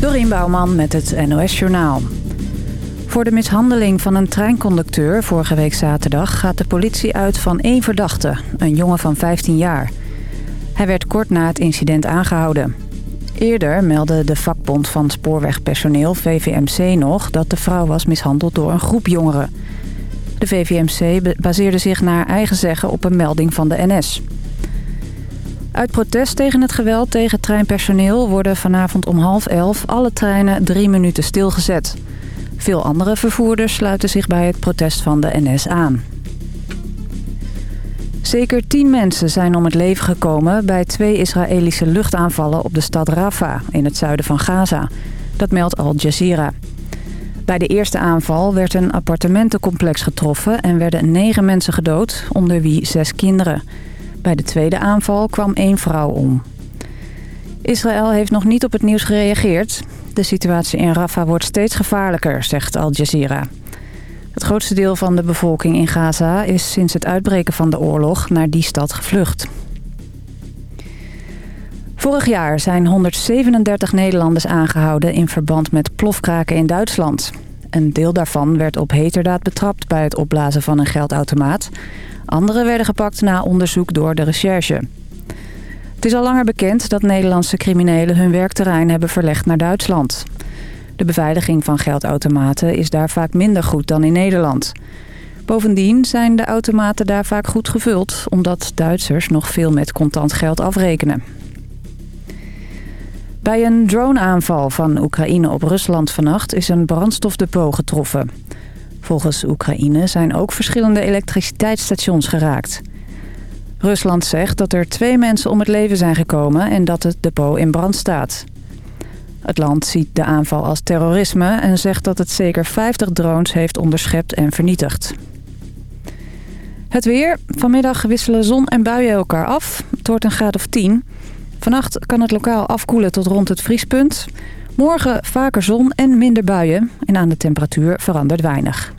Dorien Bouwman met het NOS Journaal. Voor de mishandeling van een treinconducteur vorige week zaterdag... gaat de politie uit van één verdachte, een jongen van 15 jaar. Hij werd kort na het incident aangehouden. Eerder meldde de vakbond van spoorwegpersoneel VVMC nog... dat de vrouw was mishandeld door een groep jongeren. De VVMC baseerde zich naar eigen zeggen op een melding van de NS... Uit protest tegen het geweld tegen treinpersoneel worden vanavond om half elf alle treinen drie minuten stilgezet. Veel andere vervoerders sluiten zich bij het protest van de NS aan. Zeker tien mensen zijn om het leven gekomen bij twee Israëlische luchtaanvallen op de stad Rafah in het zuiden van Gaza. Dat meldt Al Jazeera. Bij de eerste aanval werd een appartementencomplex getroffen en werden negen mensen gedood, onder wie zes kinderen. Bij de tweede aanval kwam één vrouw om. Israël heeft nog niet op het nieuws gereageerd. De situatie in Rafah wordt steeds gevaarlijker, zegt Al Jazeera. Het grootste deel van de bevolking in Gaza is sinds het uitbreken van de oorlog naar die stad gevlucht. Vorig jaar zijn 137 Nederlanders aangehouden in verband met plofkraken in Duitsland. Een deel daarvan werd op heterdaad betrapt bij het opblazen van een geldautomaat. Anderen werden gepakt na onderzoek door de recherche. Het is al langer bekend dat Nederlandse criminelen hun werkterrein hebben verlegd naar Duitsland. De beveiliging van geldautomaten is daar vaak minder goed dan in Nederland. Bovendien zijn de automaten daar vaak goed gevuld... omdat Duitsers nog veel met contant geld afrekenen. Bij een droneaanval van Oekraïne op Rusland vannacht is een brandstofdepot getroffen. Volgens Oekraïne zijn ook verschillende elektriciteitsstations geraakt. Rusland zegt dat er twee mensen om het leven zijn gekomen en dat het depot in brand staat. Het land ziet de aanval als terrorisme en zegt dat het zeker 50 drones heeft onderschept en vernietigd. Het weer. Vanmiddag wisselen zon en buien elkaar af. Het wordt een graad of 10. Vannacht kan het lokaal afkoelen tot rond het vriespunt. Morgen vaker zon en minder buien. En aan de temperatuur verandert weinig.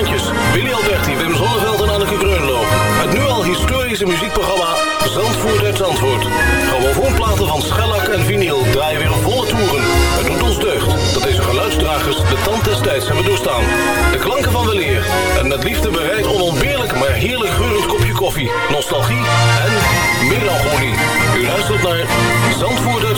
Willy Alberti, Wim Zonneveld en Anneke Greunlo. Het nu al historische muziekprogramma Zandvoort uit Zandvoort. Grammofoonplaten van schellak en vinyl draaien weer volle toeren. Het doet ons deugd dat deze geluidsdragers de tand des tijds hebben doorstaan. De klanken van weleer en met liefde bereid onontbeerlijk maar heerlijk geurend kopje koffie, nostalgie en melancholie. U luistert naar Zandvoort uit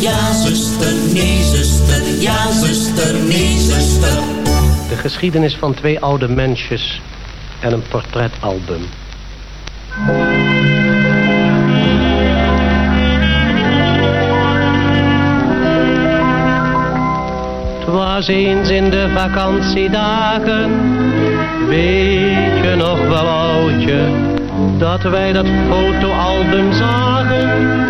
Ja, zuster, nee, zuster. Ja, zuster, nee, zuster. De geschiedenis van twee oude mensjes en een portretalbum. Het was eens in de vakantiedagen, weet je nog wel oudje, dat wij dat fotoalbum zagen.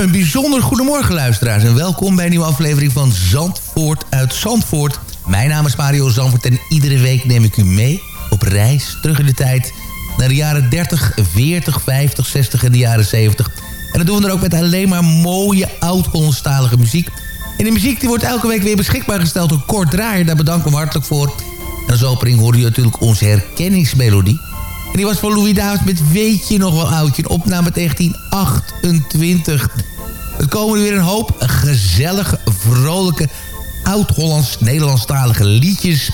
Een bijzonder goedemorgen luisteraars en welkom bij een nieuwe aflevering van Zandvoort uit Zandvoort. Mijn naam is Mario Zandvoort en iedere week neem ik u mee op reis terug in de tijd naar de jaren 30, 40, 50, 60 en de jaren 70. En dat doen we dan ook met alleen maar mooie oud-Hollandstalige muziek. En die muziek die wordt elke week weer beschikbaar gesteld door Kort Draaier. Daar bedanken we hartelijk voor. En als opening hoorde u natuurlijk onze herkenningsmelodie. En die was van Louis Davids met Weet je nog wel oudje? Een opname uit 1928. Er komen er weer een hoop gezellige, vrolijke, oud-Hollands-Nederlandstalige liedjes.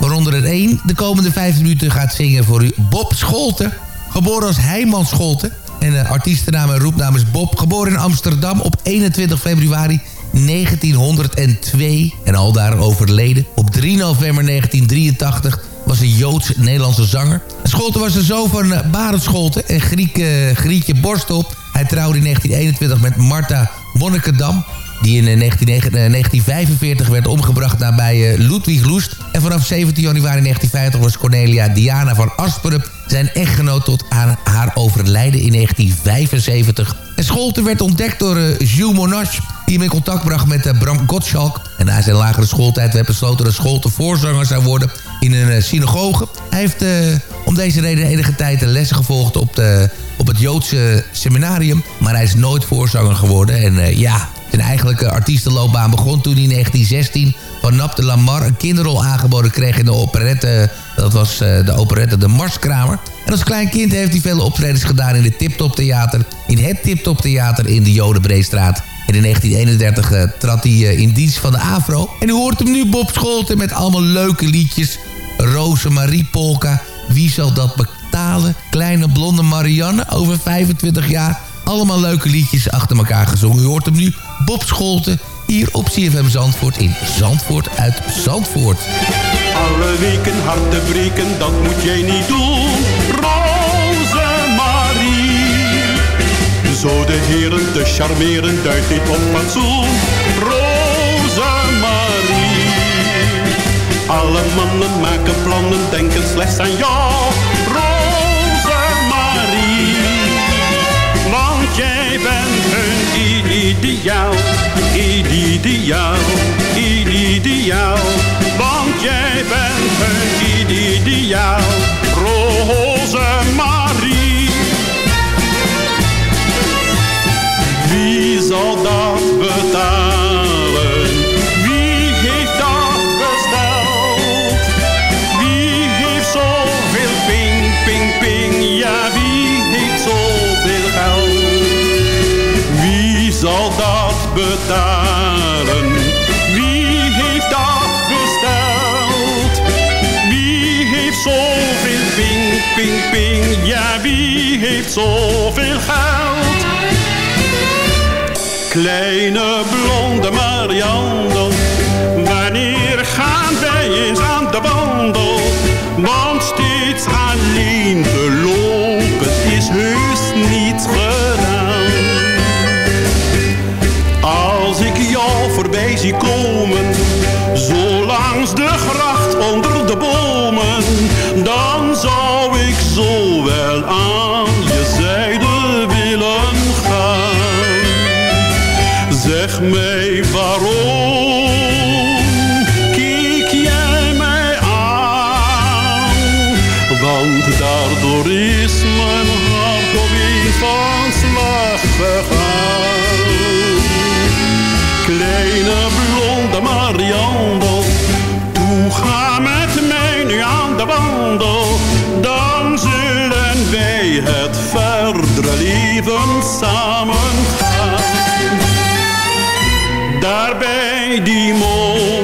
Waaronder er één de komende vijf minuten gaat zingen voor u. Bob Scholten, geboren als Heijman Scholten. En de artiestennaam en roepnaam is Bob. Geboren in Amsterdam op 21 februari 1902. En al daar overleden. Op 3 november 1983 was een Joods-Nederlandse zanger. Scholten was de zoon van uh, Barend Scholten en Griek, uh, Grietje Borstel. Hij trouwde in 1921 met Marta Monnikendam die in 1945 werd omgebracht nabij uh, Ludwig Loest. En vanaf 17 januari 1950 was Cornelia Diana van Asperen zijn echtgenoot tot aan haar overlijden in 1975. En Scholten werd ontdekt door Jules Monash, die hem in contact bracht met Bram Gottschalk. En na zijn lagere schooltijd werd besloten dat Scholten voorzanger zou worden in een uh, synagoge. Hij heeft om deze reden enige tijd lessen gevolgd op, de, op het Joodse seminarium. Maar hij is nooit voorzanger geworden. En ja, zijn eigenlijke artiestenloopbaan begon toen hij in 1916 van Nap de Lamar een kinderrol aangeboden kreeg in de operette. Dat was de operette De Marskramer. En als klein kind heeft hij vele optredens gedaan in de Tip Top Theater. In het Tip Theater in de Jodenbreestraat. En in 1931 uh, trad hij in dienst van de AVRO. En u hoort hem nu Bob Scholten met allemaal leuke liedjes. Rosemarie Polka. Wie zal dat betalen? Kleine blonde Marianne over 25 jaar. Allemaal leuke liedjes achter elkaar gezongen. U hoort hem nu Bob Scholten hier op CFM Zandvoort in Zandvoort uit Zandvoort. Alle weken hard te breken, dat moet jij niet doen. Rosemarie. Zo de heren te charmeren, duidt dit op fatsoen. Alle mannen maken plannen, denken slechts aan jou. Rosemarie. Want jij bent hun ideaal, ideaal, ideaal. Want jij bent hun ideaal, Rosemarie. Wie zal dat betalen? Wie heeft dat besteld? Wie heeft zoveel ping, ping, ping? Ja, wie heeft zoveel geld? Kleine blonde Marianne, wanneer gaan wij eens aan de wandel? Want steeds alleen lopen zie komen, zo langs de gracht onder de bomen, dan zou ik zo wel aan je zijde willen gaan. Zeg mij leven samen gaan. Daar bij die molen,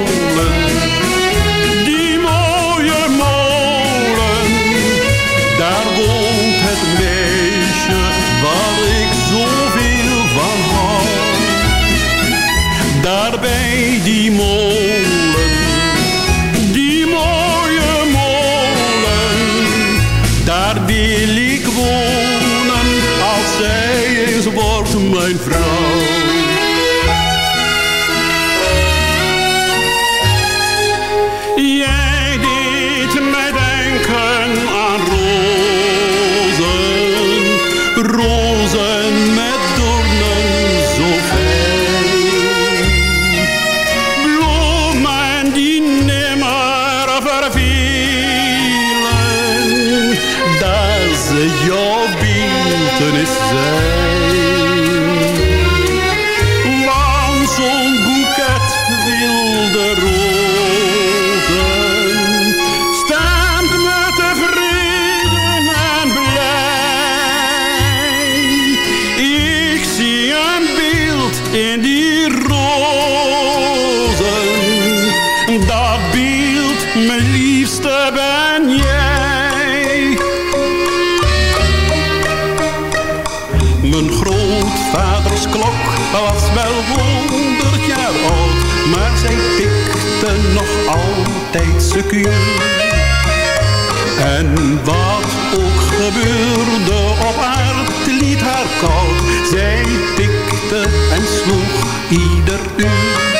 altijd secuur. En wat ook gebeurde op aard liet haar koud, zij tikte en sloeg ieder uur.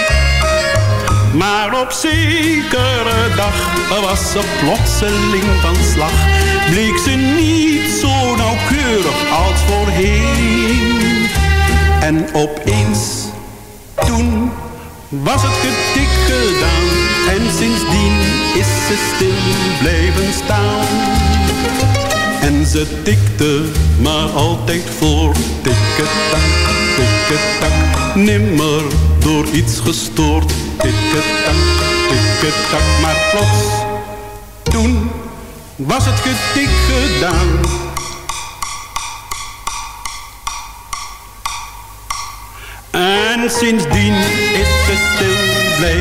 Maar op zekere dag was ze plotseling van slag. Bleek ze niet zo nauwkeurig als voorheen. En opeens, toen was het getik gedaan. En sindsdien is ze stil blijven staan. En ze tikte maar altijd voor. Tikketak, tikketak, nimmer door iets gestoord. Tikketak, ik het tak maar plots. Toen was het getik gedaan. En sindsdien is ze stil Zet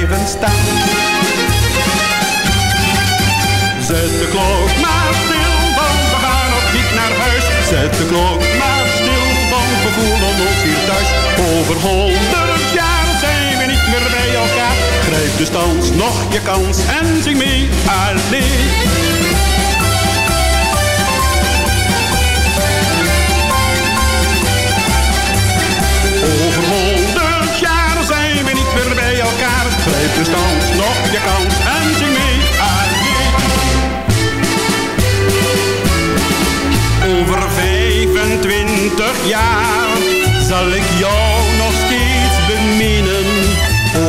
de klok maar stil, want we gaan op niet naar huis. Zet de klok maar stil, want we voelen ons hier thuis. Over honderd jaar zijn we niet meer bij elkaar. Grijp dus thans nog je kans en zing mee alleen. Dus thans nog je kans en zing mee alleen. Over 25 jaar zal ik jou nog steeds beminnen.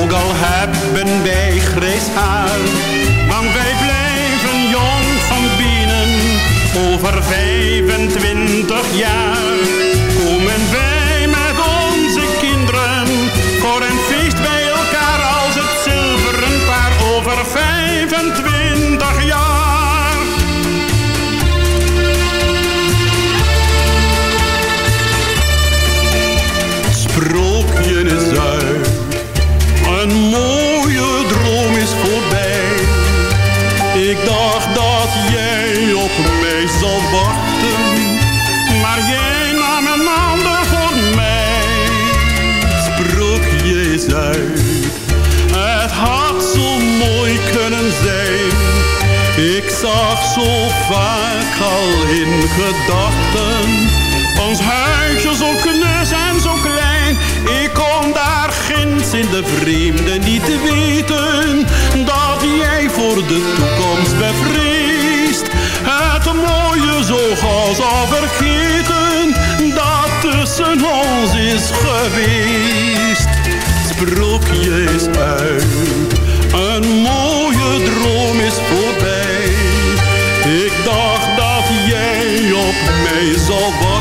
Ook al hebben wij grijs haar, want wij blijven jong van binnen. Over 25 jaar vaak al in gedachten ons huisje zo knus en zo klein. Ik kon daar ginds in de vreemde niet weten dat jij voor de toekomst bevreesd het mooie zo gauw vergeten dat tussen ons is geweest. Sprookje is uit, een mooie op mij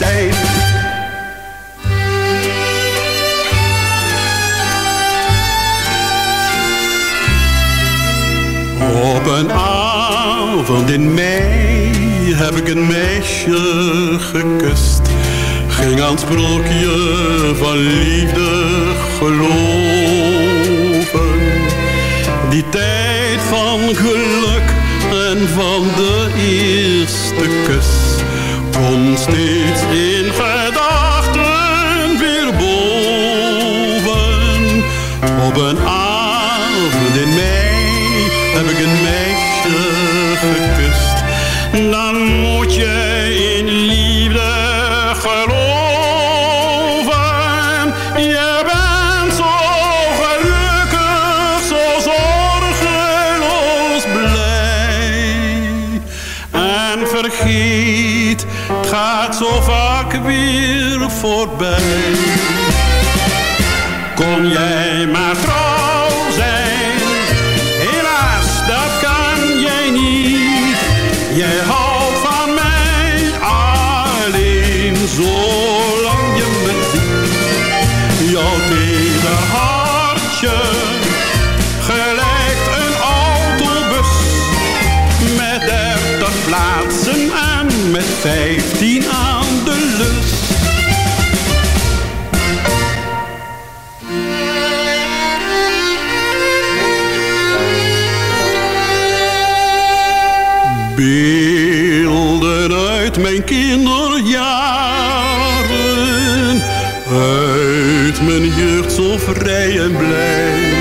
Op een avond in mei heb ik een meisje gekust. Ging aan het sprookje van liefde geloven. Die tijd van geluk en van de eerste kus komt steeds in gedachten weer boven. Op een voorbij. Kon jij maar trouw zijn, helaas dat kan jij niet. Jij houdt van mij alleen zolang je me ziet. Jouw teder hartje gelijkt een autobus met dertig plaatsen en met vijftien kinderjaren, uit mijn jeugd zo vrij en blij.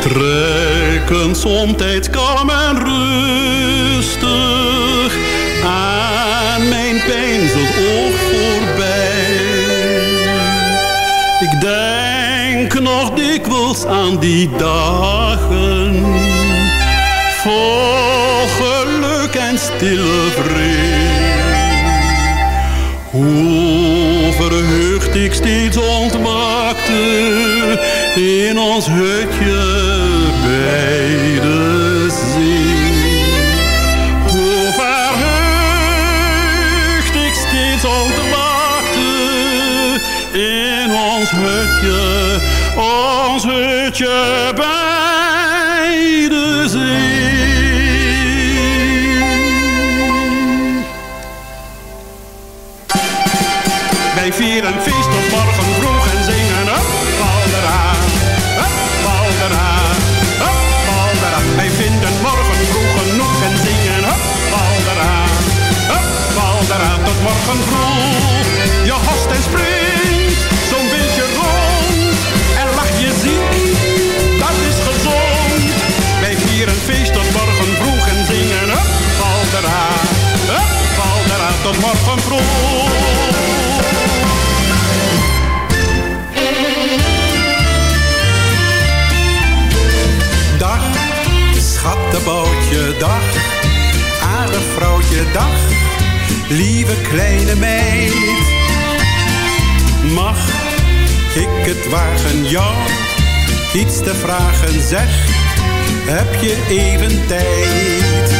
Trekken somtijds kalm en rustig aan mijn pijnzend oog voorbij. Ik denk nog dik dikwijls aan die dagen. En stille vrede. Hoe verheugd ik steeds ontmaakte in ons hutje bij de zee. Hoe verheugd ik steeds ontmaakte in ons hutje, ons hutje bij kleine meid. Mag ik het wagen jou iets te vragen, zeg. Heb je even tijd?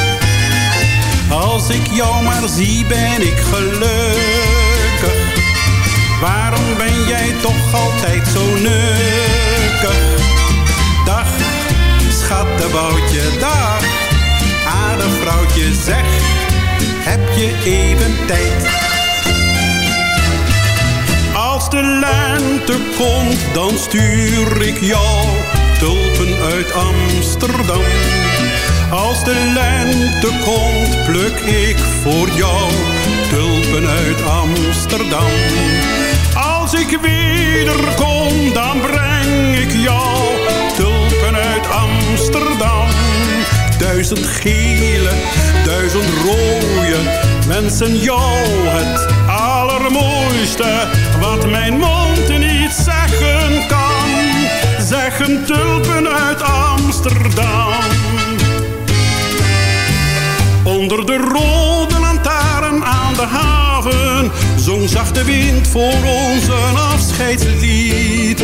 Als ik jou maar zie ben ik gelukkig. Waarom ben jij toch altijd zo nukkig? Dag, schattenboutje, dag. Aardig vrouwtje, zeg, heb je even tijd? Als de lente komt, dan stuur ik jou tulpen uit Amsterdam. Als de lente komt, pluk ik voor jou tulpen uit Amsterdam. Als ik wederkom, dan breng ik jou tulpen uit Amsterdam. Duizend gele, duizend rode, wensen jou het allermooiste. Wat mijn mond niet zeggen kan, zeggen tulpen uit Amsterdam. Onder de rode lantaarn aan de haven Zong zachte wind voor ons een afscheidslied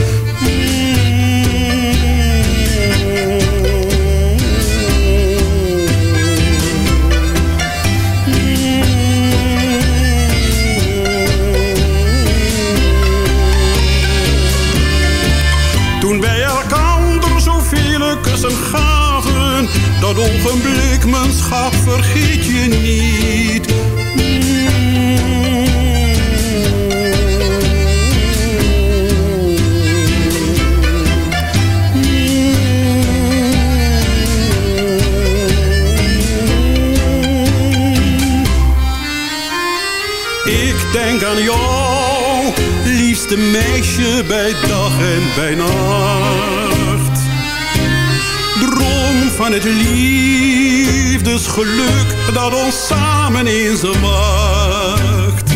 kussen gaven Dat ogenblik, mijn schat, vergeet je niet denk aan jou, liefste meisje bij dag en bij nacht. Van het liefdesgeluk dat ons samen eens wacht.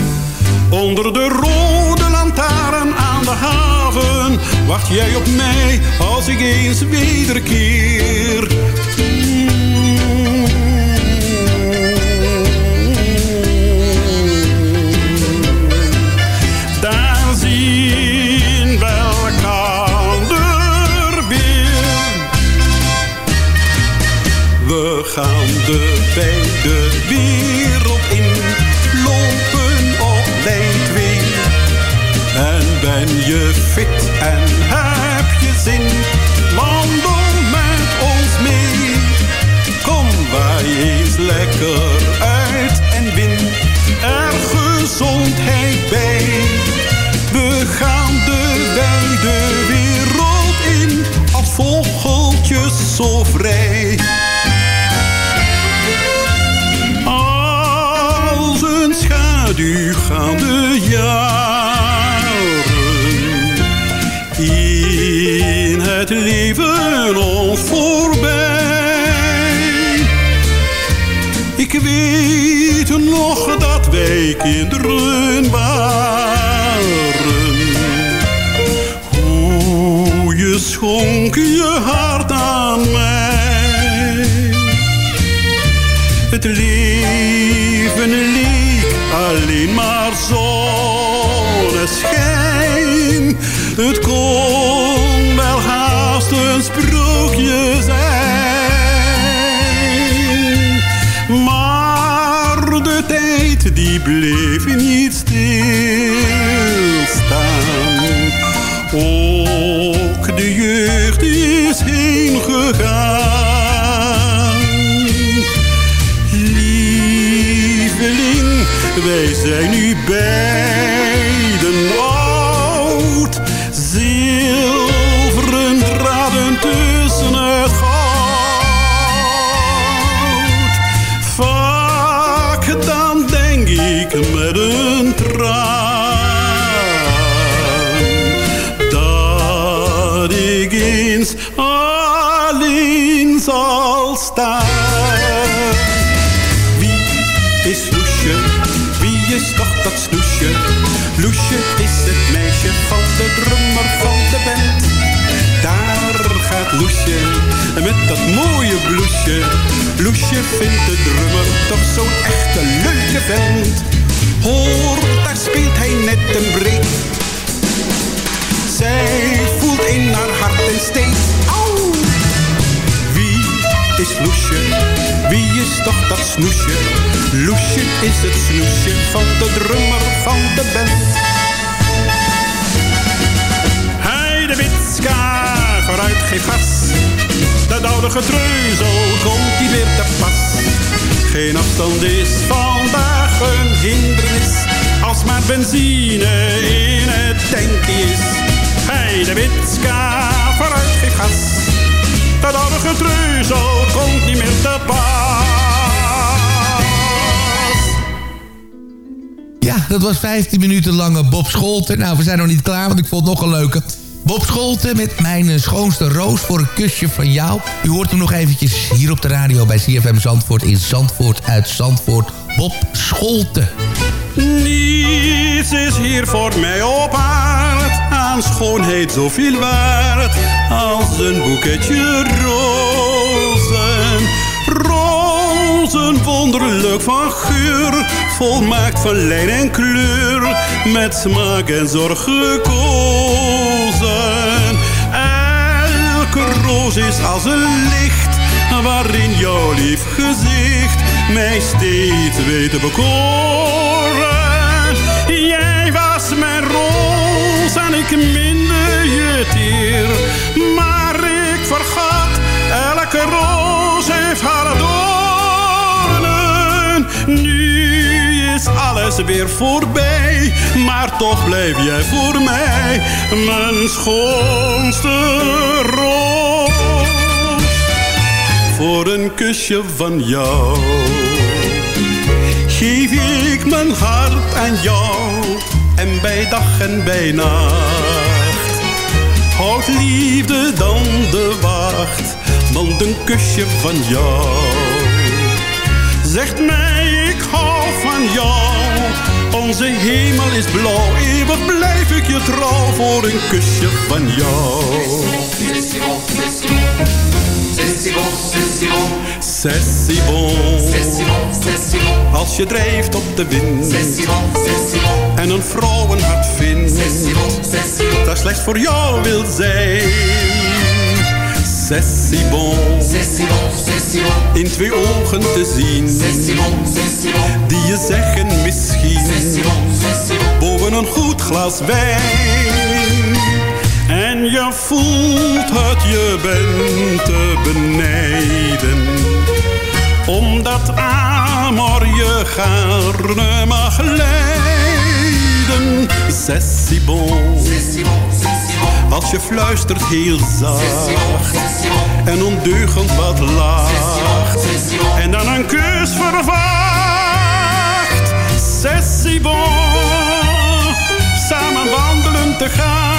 Onder de rode lantaarn aan de haven wacht jij op mij als ik eens wederkeer. De beide wereld in, lopen op twee. En ben je fit en heb je zin, wandel met ons mee. Kom wij eens lekker uit en win er gezondheid bij. We gaan de wijde wereld in, als vogeltjes zo vrij. Schaduw gaan de jaren in het leven ons voorbij. Ik weet nog dat wij kinderen zijn nu beiden Loesje is het meisje van de drummer van de band. Daar gaat Loesje met dat mooie bloesje. Loesje vindt de drummer toch zo'n echte leuke vent. Hoor, daar speelt hij net een breed. Zij voelt in haar hart en steekt. Au! Wie is Loesje? Wie is toch dat snoesje? Loesje is het snoesje van de drummer van de band. Vooruit geeft gas. Dat oude getreuzel komt niet meer te pas. Geen afstand is vandaag een hindernis. Als maar benzine in het tankje is. Hij de witska, vooruit geeft gas. Dat oude getreuzel komt niet meer te pas. Ja, dat was 15 minuten lange Bob Scholten. Nou, we zijn nog niet klaar, want ik vond het nog een leuke. Bob Scholten met mijn schoonste roos voor een kusje van jou. U hoort hem nog eventjes hier op de radio bij CFM Zandvoort in Zandvoort uit Zandvoort. Bob Scholten. Niets is hier voor mij op aard aan schoonheid zoveel waard als een boeketje rozen. Rozen wonderlijk van geur, volmaakt van lijn en kleur, met smaak en zorg gekozen. Elke roos is als een licht, waarin jouw lief gezicht mij steeds weet te bekoren. Jij was mijn roos en ik minde je teer. Maar ik vergat, elke roos heeft haar doornen. Nu alles weer voorbij, maar toch blijf jij voor mij mijn schoonste roos voor een kusje van jou. Geef ik mijn hart aan jou en bij dag en bij nacht. Houdt liefde dan de wacht, want een kusje van jou. Zegt mij hou van jou, onze hemel is blauw. Eeuwig blijf ik je trouw voor een kusje van jou. Als je drijft op de wind en een vrouwenhart vindt dat slechts voor jou wil zijn. C'est si bon, in twee ogen te zien, die je zeggen misschien, boven een goed glas wijn. En je voelt het, je bent te benijden. Omdat amor je gaarne mag leiden. C'est si bon. Als je fluistert heel zacht. En ondeugend wat lacht. En dan een kus verwacht. C'est si bon. Samen wandelen te gaan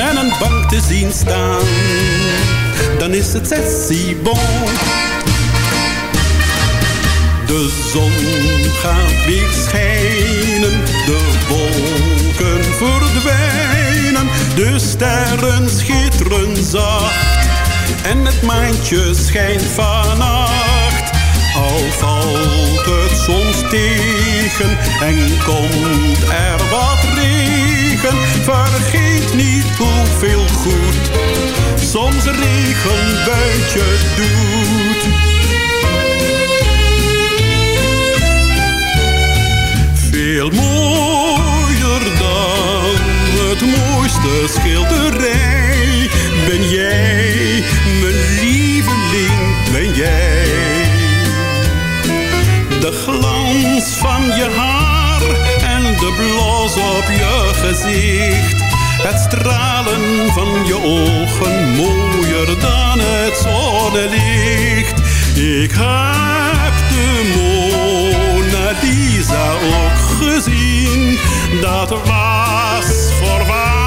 en een bank te zien staan, dan is het sessie bon. De zon gaat weer schijnen, de wolken verdwijnen, De sterren schitteren zacht en het maantje schijnt vannacht. Al valt het soms tegen en komt er wat regen. Vergeet niet hoeveel goed soms een regenbuitje doet. Mooiste schilderij ben jij, mijn lieveling, ben jij. De glans van je haar en de blos op je gezicht. Het stralen van je ogen mooier dan het zonnelicht. Ik heb de Mona Lisa ook gezien. Dat was voorwaar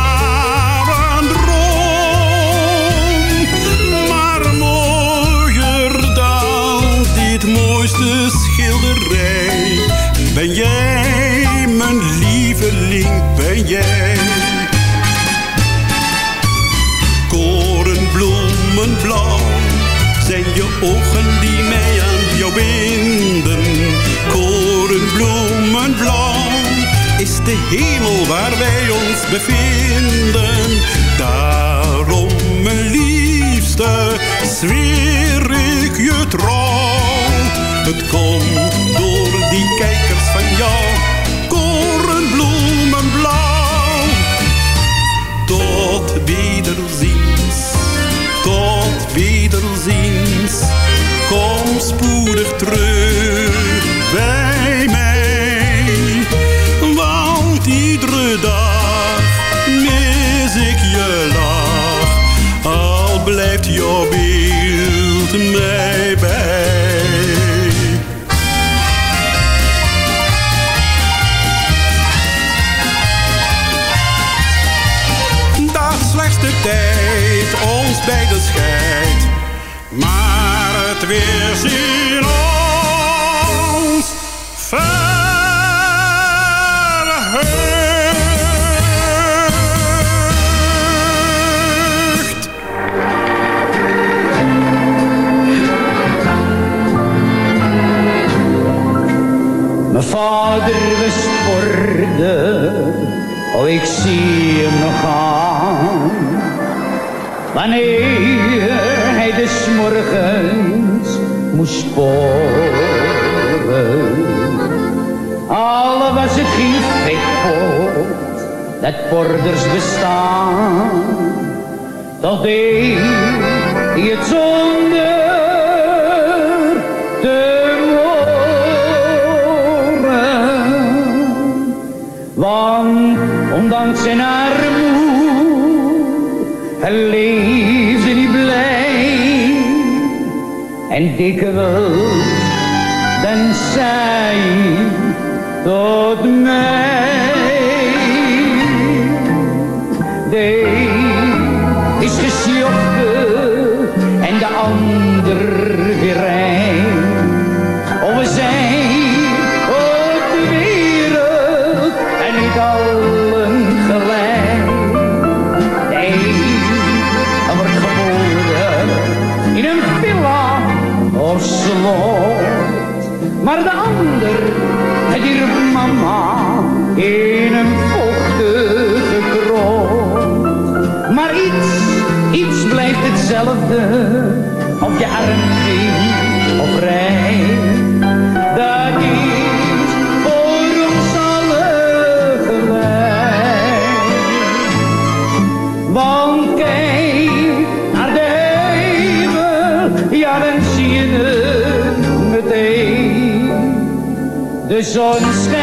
Ben jij, mijn lieveling, ben jij. Korenbloemenblauw zijn je ogen die mij aan jou binden. Korenbloemenblauw is de hemel waar wij ons bevinden. Daarom, mijn liefste, zweer ik je trouw. Het komt door die kijkers En hetzelfde, of je arm ging of rij. Dat is voor ons allen gelijk. Want kijk naar de hemel, ja dan zie je het meteen. De zon schijnt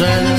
rozen.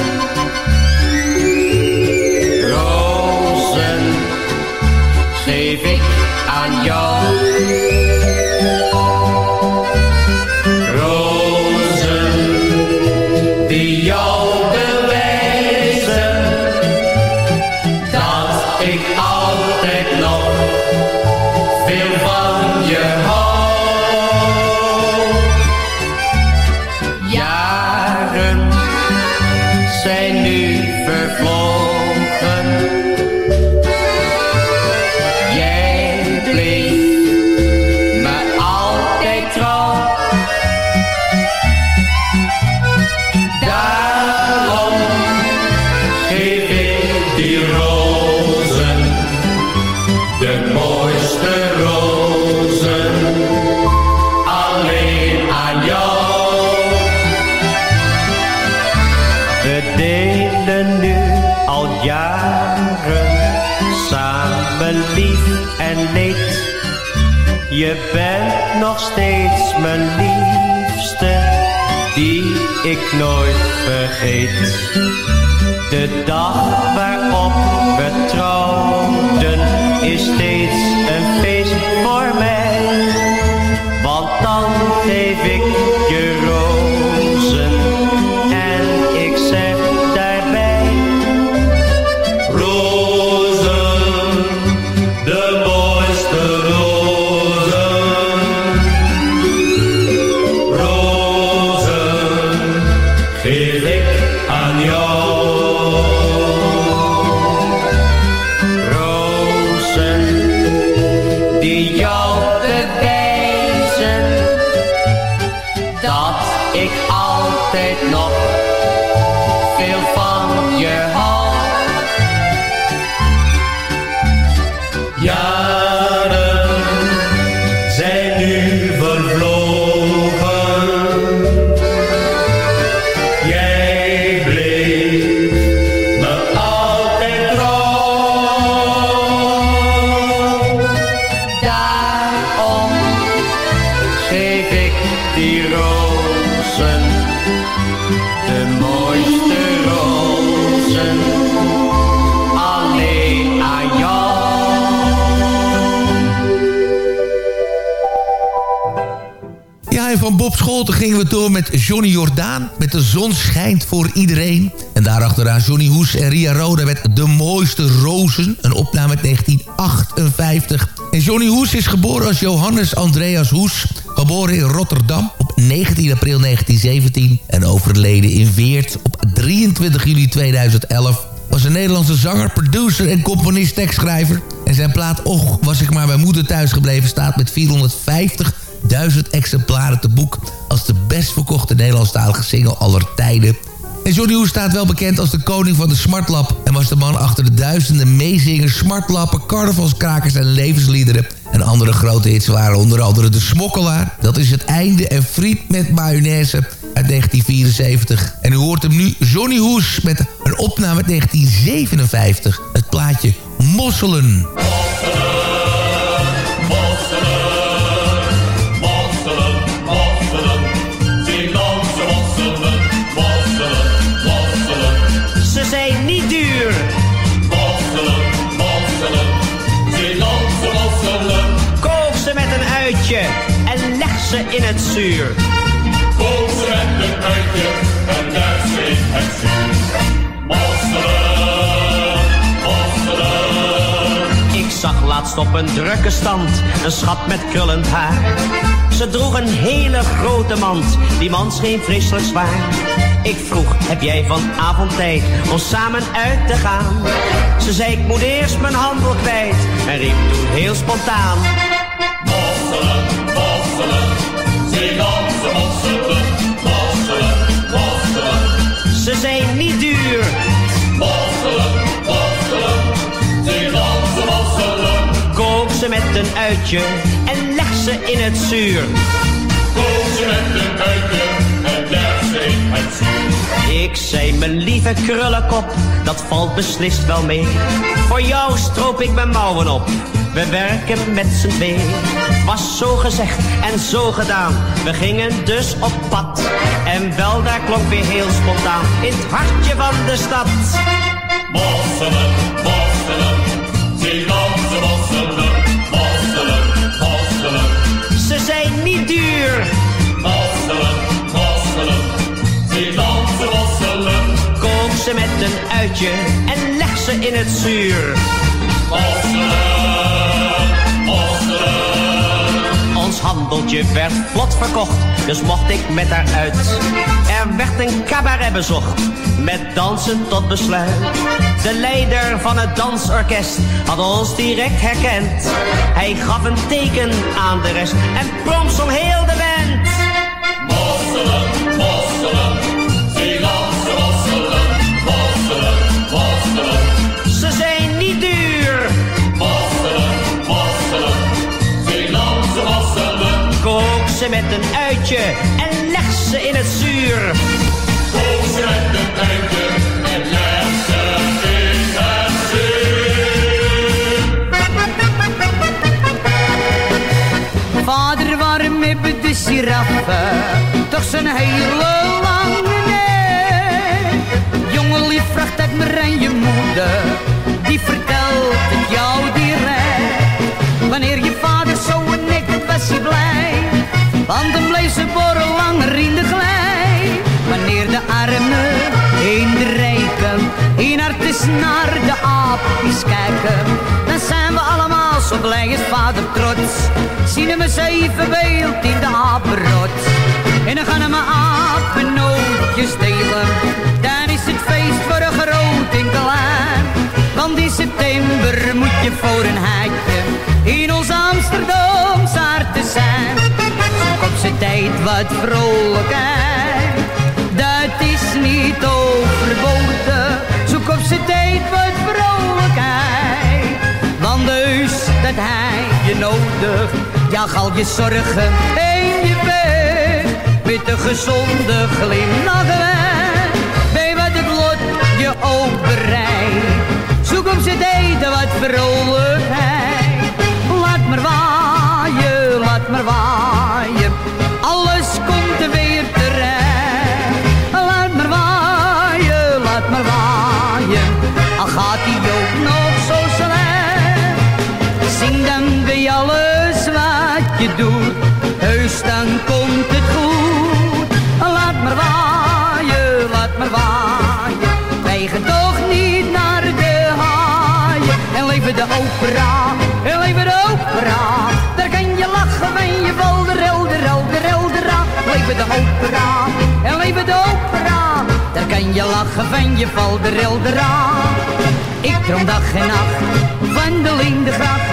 Nog steeds mijn liefste, die ik nooit vergeet. De dag waarop we trouwden is steeds een feest voor mij. Want dan geef ik dat ik altijd nog veel van je hou. Ja, en van Bob Scholten gingen we door met Johnny Jordaan... met De zon schijnt voor iedereen. En daarachteraan Johnny Hoes en Ria Roda met De mooiste rozen. Een opname uit 1958. En Johnny Hoes is geboren als Johannes Andreas Hoes... geboren in Rotterdam op 19 april 1917... en overleden in Weert op 23 juli 2011 was een Nederlandse zanger, producer en componist tekstschrijver. En zijn plaat Och, was ik maar bij moeder thuis gebleven... staat met 450.000 exemplaren te boek... als de best verkochte Nederlandstalige single aller tijden. En Johnny Hoes staat wel bekend als de koning van de smartlap... en was de man achter de duizenden meezingers, smartlappen, carnavalskrakers en levensliederen... En andere grote hits waren onder andere De Smokkelaar. Dat is het einde en friet met mayonaise uit 1974. En u hoort hem nu, Johnny Hoes, met een opname uit 1957. Het plaatje. Mosselen, ze met een uitje en ze in het. Ik zag laatst op een drukke stand een schat met krullend haar. Ze droeg een hele grote mand, die man scheen vreselijk zwaar. Ik vroeg, heb jij vanavond tijd om samen uit te gaan? Ze zei, ik moet eerst mijn handel kwijt en riep toen heel spontaan. Mosselen, mosselen, mosselen. Ze zei, niet duur, Mosselen, mosselen, Zeelandse mosselen. kook ze met een uitje en leg ze in het zuur. Kook ze met een uitje en leg ze in het vuur. Ik zei, mijn lieve krullenkop, dat valt beslist wel mee. Voor jou stroop ik mijn mouwen op, we werken met z'n twee. Was zo gezegd en zo gedaan, we gingen dus op pad. En wel, daar klonk weer heel spontaan, in het hartje van de stad. Mosselen, mosselen, Zeelandse mosselen, mosselen, mosselen. Ze zei, niet duur, Mosselen, mosselen, Zeelandse mosselen. kook ze met een uitje en leg ze in het zuur. Mosselen, handeltje werd vlot verkocht, dus mocht ik met haar uit. Er werd een cabaret bezocht, met dansen tot besluit. De leider van het dansorkest had ons direct herkend. Hij gaf een teken aan de rest en proms om heel de. Toch zo'n hele lange nek? Jongen, lief, vraagt uit maar aan je moeder, die vertelt het jou direct. Wanneer je vader zo nek was blij, want dan bleef ze borrel langer in de glij. Wanneer de armen in de rijken in hartjes naar de aapjes kijken, dan zijn we allemaal zo blij als vader trots. Zien we zeven beeld in de apenrot. En dan gaan we apennootjes delen. Dan is het feest voor een groot en. Want in september moet je voor een heitje in ons Amsterdamse te zijn. Zoek op zijn tijd wat vrolijkheid. Dat is niet overboden. Zoek op zijn tijd wat vrolijkheid. Dat hij je nodig. Jag al je zorgen en je weg. Met een gezonde glimlach weg. Bij wat het lot je ook bereidt. Zoek op zijn eten wat vrolijkheid. Laat maar waaien, laat maar waaien. Alles komt er weer terecht. Laat maar waaien, laat maar waaien. Al gaat die Dan komt het goed. Laat maar waaien, laat maar waaien. Wij gaan toch niet naar de haaien. En leven de opera, en leven de opera. Daar kan je lachen en je valt de rel, de. Leven de opera, en leven de opera. Daar kan je lachen van je valt de. Ik droom dag en nacht van de lindengracht.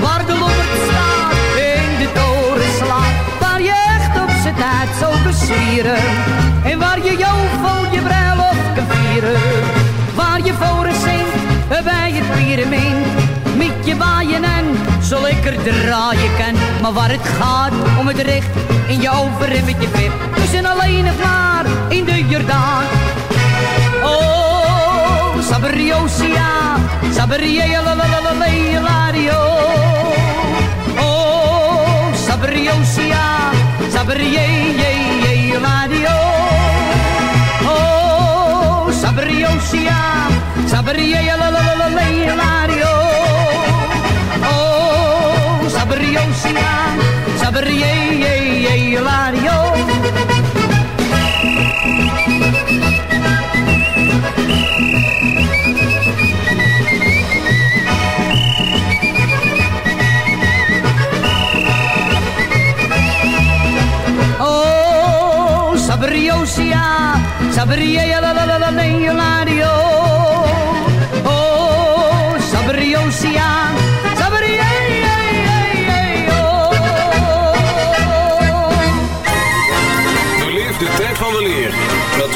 Waar de lommerd staat zo besieren. En waar je jovel je bruiloft kan vieren. Waar je voor een zingt bij het pyramid. Met je waaien en zo lekker draaien kan. Maar waar het gaat om het recht in je over en met je vip. We zijn alleen nog maar in de Jordaan. Oh, Sabriosia, Sabria, la la la la Oh, Sabriosia, Sabria, la Oh, Sabriosia, Sabria, la la la la la Oh, Sabriosia, sabrié, lario. Oh, sabriosia, sabrié, la la la la lario. Oh, sabriosia, sabrié, Beleef de tijd van weleer met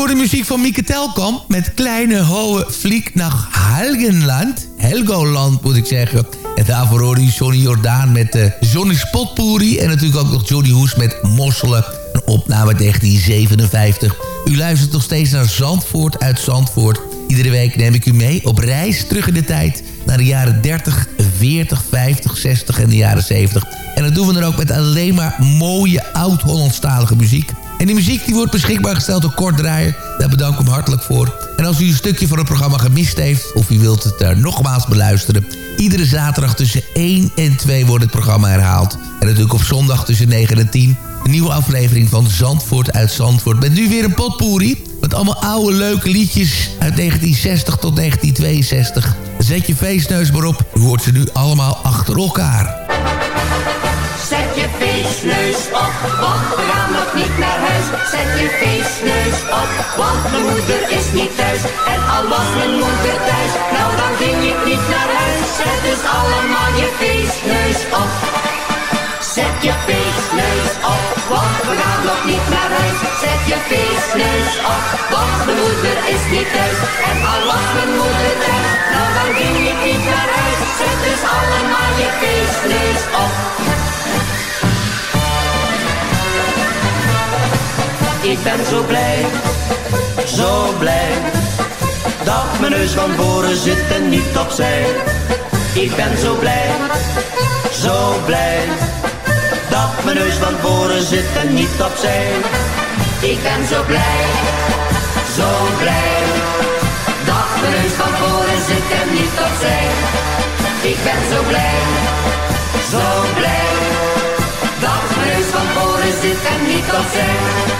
U hoort de muziek van Mieke Telkamp met Kleine Hohe Vlieg naar Helgenland. Helgoland moet ik zeggen. En daarvoor hoorde Johnny Jordaan met uh, Johnny Spotpourri. En natuurlijk ook nog Johnny Hoes met Mosselen. Een opname uit 1957. U luistert nog steeds naar Zandvoort uit Zandvoort. Iedere week neem ik u mee op reis terug in de tijd... naar de jaren 30, 40, 50, 60 en de jaren 70. En dat doen we dan ook met alleen maar mooie oud-Hollandstalige muziek. En die muziek die wordt beschikbaar gesteld door Kort Draaier. Daar bedank ik hem hartelijk voor. En als u een stukje van het programma gemist heeft... of u wilt het er nogmaals beluisteren... iedere zaterdag tussen 1 en 2 wordt het programma herhaald. En natuurlijk op zondag tussen 9 en 10... de nieuwe aflevering van Zandvoort uit Zandvoort. Met nu weer een potpourri. Met allemaal oude leuke liedjes uit 1960 tot 1962. Zet je feestneus maar op. U hoort ze nu allemaal achter elkaar. Zet je feestneus op, want we gaan nog niet naar huis. Zet je feestneus op, want mijn moeder is niet thuis. En al was mijn moeder thuis, nou dan ging ik niet naar huis. Zet dus allemaal je feestneus op. Zet je feestneus op, want we gaan nog niet naar huis. Zet je feestneus op, want mijn moeder is niet thuis. En al was moeder thuis, nou dan ging ik niet naar huis. Zet dus allemaal je feestneus op. Ik ben zo blij, zo blij, dat mijn neus van voren zit en niet opzij. Ik ben zo blij, zo blij, dat mijn neus van voren zit en niet opzij. Ik ben zo blij, zo blij, dat mijn neus van voren zit en niet opzij. Ik ben zo blij, zo blij, dat mijn neus van voren zit en niet opzij.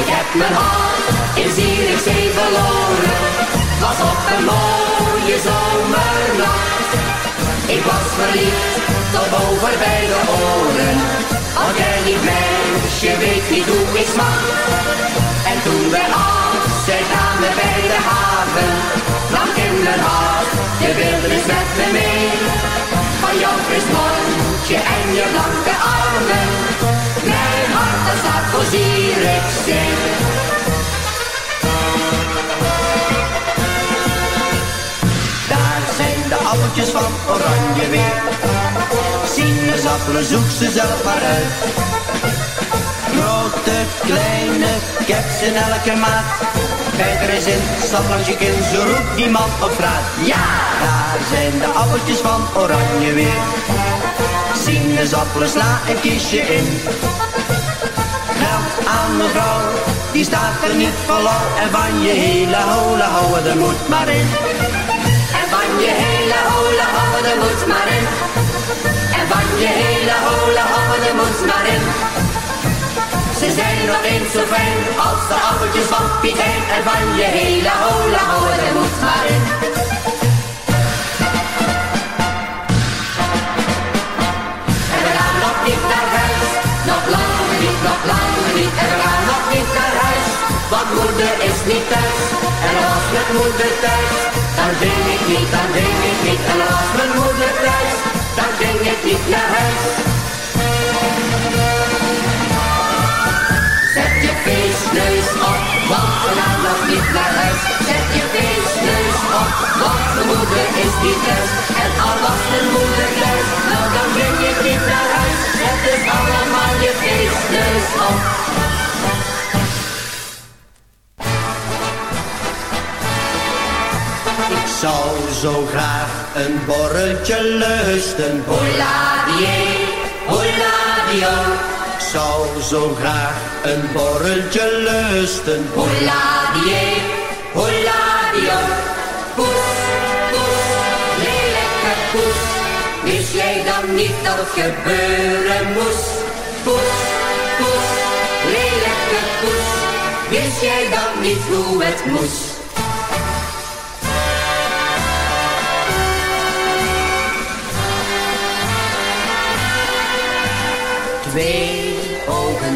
Ik heb mijn hart in Zierikzee verloren. Was op een mooie zomernacht. Ik was verliefd tot over bij de oren. Al jij niet meisje weet niet hoe ik smak. En toen wij afscheid namen bij de haven. Lag in mijn hart, je wilde eens met me mee. Van jouw fris mondje en je blanke armen. Mijn hart dat staat voor Zierikzee. Daar zijn de appeltjes van oranje weer. Sinaasappelen, zoek ze zelf maar uit. Grote, kleine, ik elke maat. Kijk er eens in, stap langs je kin, zo roept die man op straat. Ja, daar zijn de appeltjes van oranje weer. Sinaasappelen, sla een kiesje in. Geld aan mevrouw, die staat er niet voor lauw. En van je hele hola houden, er moet maar in. En van je hele hola houden, er moet maar in. En van je hele hola houden, er moet maar in. Zo als de appeltjes van Piet Hein. En van je hele hola houden, er moet maar in. En we gaan nog niet naar huis, nog lang niet, nog lang niet. En we gaan nog niet naar huis, want moeder is niet thuis. En als met moeder thuis, dan ging ik niet, dan ging ik niet. En als mijn moeder thuis, dan ging ik niet naar huis. Feestneus op, want we gaan nog niet naar huis. Zet je feestneus op, want mijn moeder is niet thuis. En al was mijn moeder thuis, nou dan ging ik niet naar huis. Zet dus allemaal je feestneus op. Ik zou zo graag een borreltje lusten. Holladier, holladio, Ik zou zo graag een borreltje lusten. holladier, holladio. Poes, poes, lelijke poes. Wist jij dan niet dat het gebeuren moest? Poes, poes, lelijke poes. Wist jij dan niet hoe het moest? Twee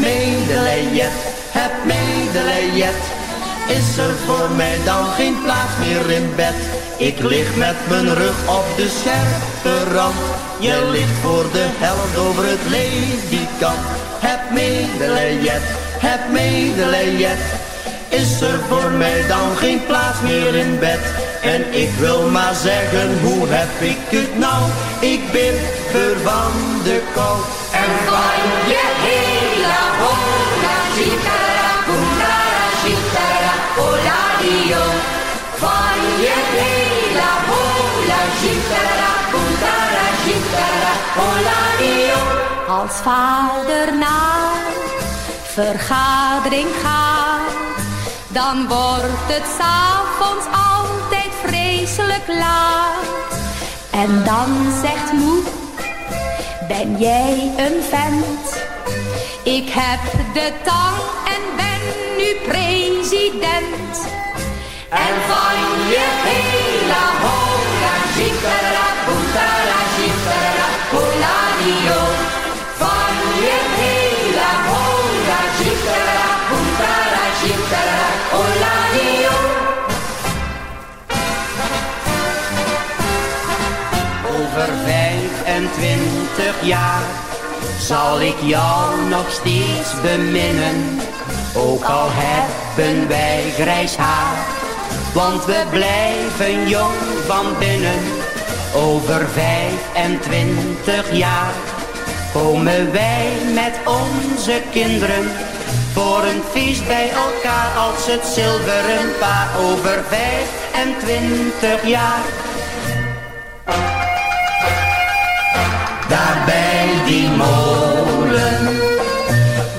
medelijden, heb medelijden. Is er voor mij dan geen plaats meer in bed? Ik lig met mijn rug op de scherpe rand. Je ligt voor de helft over het ledikant. Heb medelijden, heb medelijden. Is er voor mij dan geen plaats meer in bed? En ik wil maar zeggen, hoe heb ik het nou? Ik ben van de kou. En van je hele hola, chitara, kundara, chitara, oladio. Van je hele hola, chitara, kundara, chitara, oladio. Als vader naar vergadering gaat, dan wordt het s'avonds altijd En dan zegt moe, ben jij een vent? Ik heb de tang en ben nu president. En van je hele hola, chitara, kundara, chitara, 25 jaar zal ik jou nog steeds beminnen. Ook al hebben wij grijs haar, want we blijven jong van binnen. Over 25 jaar komen wij met onze kinderen voor een feest bij elkaar als het zilveren paar. Over 25 jaar die molen,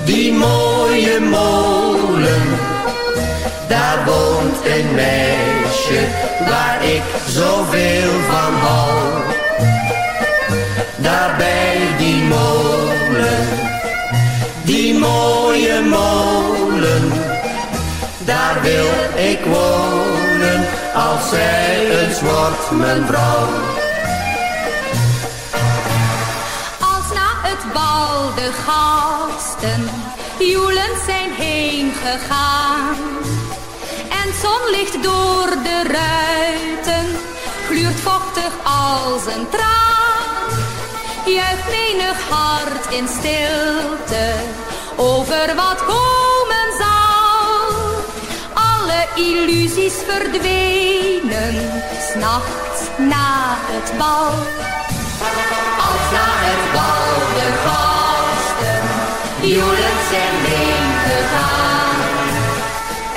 die mooie molen, daar woont een meisje waar ik zoveel van hou. Daar bij die molen, die mooie molen, daar wil ik wonen als zij eens wordt mijn vrouw. Joelend zijn heen gegaan. En zonlicht door de ruiten gluurt vochtig als een traan. Juicht menig hart in stilte over wat komen zal. Alle illusies verdwenen, s'nachts na het bal. Als na het bal de gasten joelend zijn heen gegaan.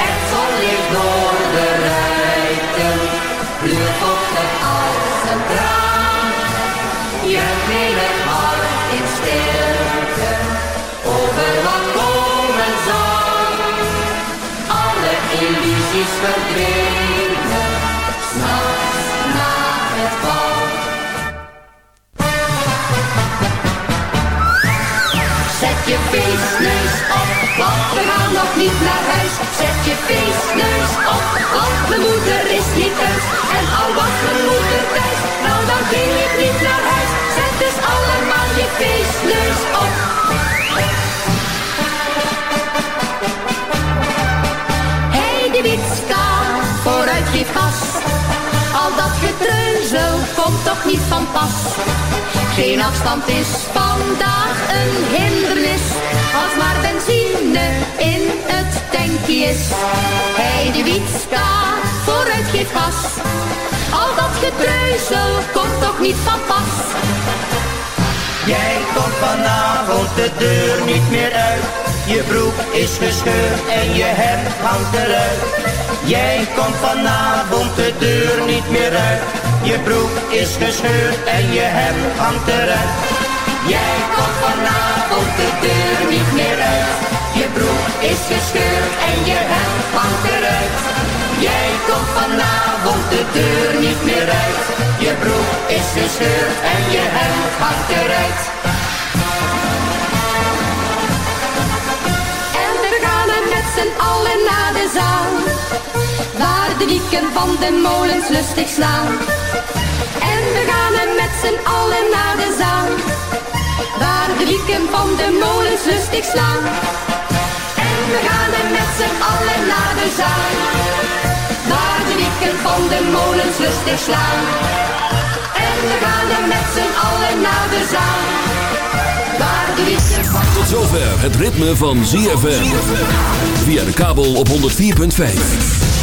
Het zonlicht door de ruiten gluurt vochtig als een traan. Je menig hart in stilte over wat komen zal. Alle illusies verdwenen, je op, want we gaan nog niet naar huis. Zet je feestneus op, want mijn moeder is niet thuis. En al was mijn moeder thuis, nou dan ging ik niet naar huis. Zet dus allemaal je feestneus op. Hey, de wit staat vooruit, geef gas. Al dat getreuzel komt toch niet van pas. Geen afstand is vandaag een hindernis. Als maar benzine in het tankje is. Hij de wiet vooruit, geef gas. Al dat getreuzel komt toch niet van pas. Jij komt vanavond de deur niet meer uit. Je broek is gescheurd en je hemd hangt eruit. Jij komt vanavond de deur niet meer uit. Je broek is gescheurd en je hemd hangt eruit. Jij komt vanavond de deur niet meer uit. Je broek is gescheurd en je hemd hangt eruit. Jij komt vanavond de deur niet meer uit. Je broek is gescheurd en je hemd hangt eruit. En we gaan met z'n allen naar de zaal. Waar de wieken van de molens lustig slaan. En we gaan er met z'n allen naar de zaal. Waar de wieken van de molens lustig slaan. En we gaan er met z'n allen naar de zaal. Waar de wieken van de molens lustig slaan. En we gaan er met z'n allen naar de zaal. Waar de wieken van... Tot zover het ritme van ZFM. Via de kabel op 104.5.